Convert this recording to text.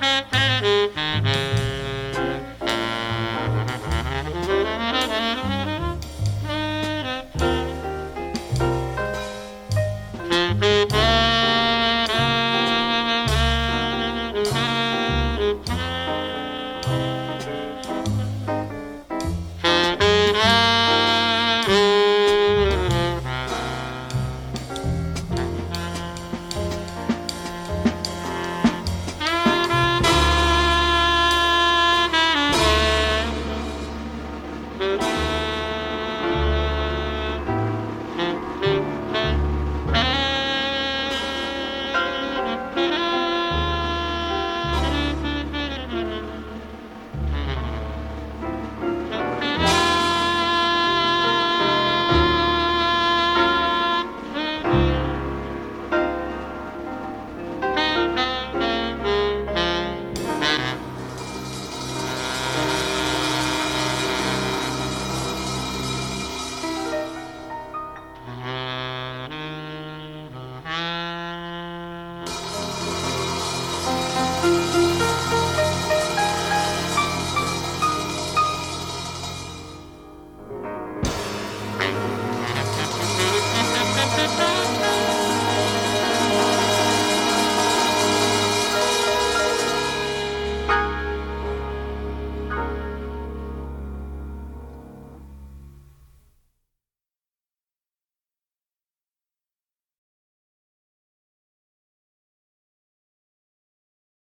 Ha ha!